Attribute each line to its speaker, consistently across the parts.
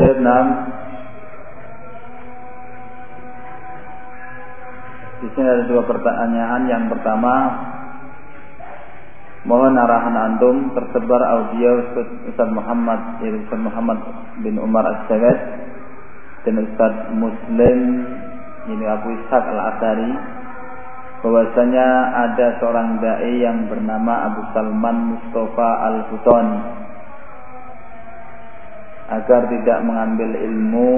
Speaker 1: Vietnam Di sini ada dua pertanyaan. Yang pertama, mohon arahan antum tersebar audio Ustaz Muhammad Ustaz Muhammad bin Umar As-Sagad dan Ustaz Muslim ini Abu Ishaq Al-Asari bahwasanya ada seorang dai yang bernama Abu Salman Mustafa Al-Hutani agar tidak mengambil ilmu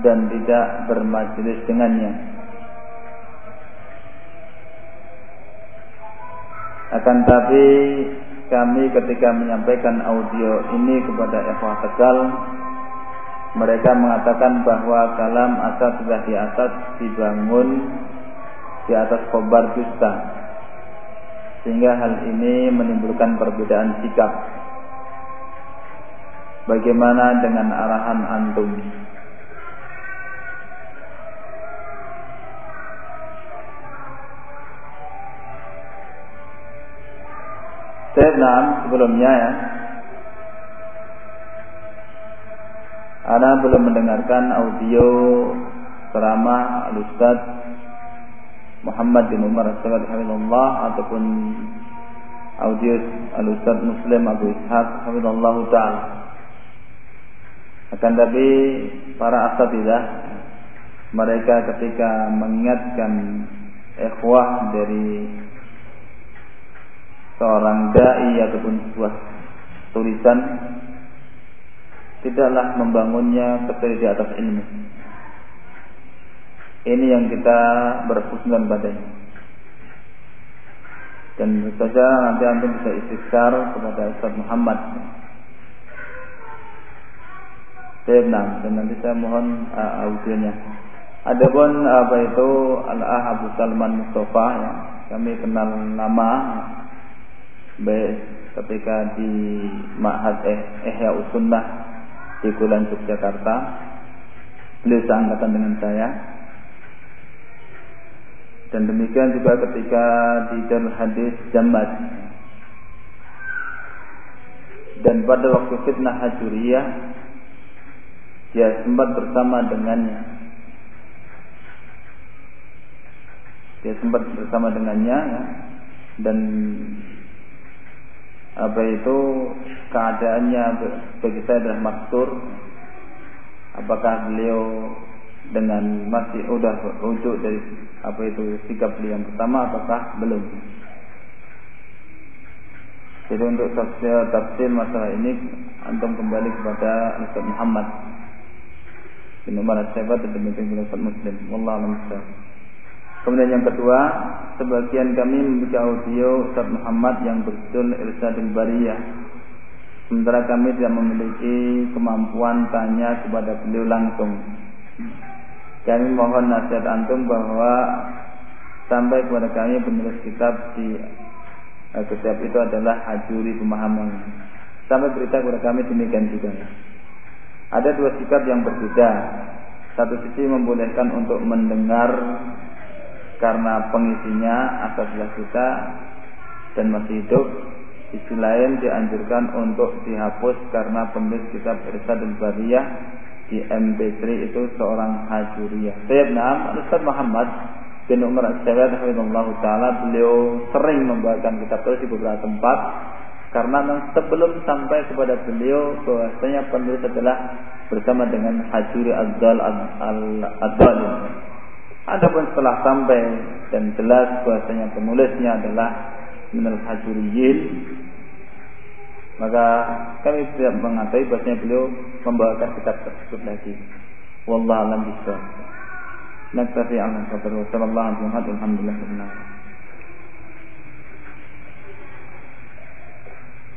Speaker 1: dan tidak bermajelis dengannya. Akan tapi kami ketika menyampaikan audio ini kepada Eva Tegal mereka mengatakan bahwa kalam asal sudah di atas dibangun di atas kobar dusta sehingga hal ini menimbulkan perbedaan sikap bagaimana dengan arahan antum Saya sebelumnya ya. Anda belum mendengarkan audio ceramah Al-Ustaz Muhammad bin Umar As-Sagad ataupun audio Al-Ustaz Muslim Abu Ishaq Hafizullah Ta'ala. Akan tapi para asatidah mereka ketika mengingatkan ikhwah dari seorang dai ataupun sebuah tulisan tidaklah membangunnya kecuali di atas ilmu. Ini yang kita berhusnuzon padanya. Dan saja nanti antum bisa istighfar kepada Ustaz Muhammad. Saya dan nanti saya mohon uh, audionya. Adapun apa itu Al-Ah Abu Salman Mustafa ya, kami kenal nama baik ketika di Ma'had eh, Ihya Usunnah di Kulan Yogyakarta beliau seangkatan dengan saya. Dan demikian juga ketika di Darul Hadis Jamat dan pada waktu fitnah Hajuriyah dia sempat bersama dengannya. Dia sempat bersama dengannya ya, dan apa itu keadaannya bagi saya adalah maksur. Apakah beliau dengan masih udah rujuk dari apa itu sikap beliau yang pertama ataukah belum? Jadi untuk tafsir, tafsir masalah ini antum kembali kepada Ustaz Muhammad Umar Al-Syabat dan demikian Ustaz Muslim wallahu a'lam Kemudian yang kedua, sebagian kami membuka audio Ustaz Muhammad yang berjudul Irsyadul Bariyah. Sementara kami tidak memiliki kemampuan tanya kepada beliau langsung. Kami mohon nasihat antum bahwa sampai kepada kami penulis kitab di eh, kitab itu adalah hajuri pemahaman. Sampai berita kepada kami demikian juga. Ada dua sikap yang berbeda. Satu sisi membolehkan untuk mendengar karena pengisinya adalah kita dan masih hidup. Sisi lain dianjurkan untuk dihapus karena penulis kitab Irsad dan Bariyah di MP3 itu seorang hajuriyah. Sayyidina Ustaz Muhammad bin Umar As-Sayyid taala beliau sering membawakan kitab itu di beberapa tempat karena sebelum sampai kepada beliau bahwasanya penulis adalah bersama dengan Hajuri Abdul Ad-Dalim. Adapun setelah sampai dan jelas bahwasanya penulisnya adalah minal hajuriyin maka kami tidak mengatakan bahwasanya beliau membawakan kitab tersebut lagi. Wallahu a'lam bishawab. Naktafi ala qadar wa sallallahu.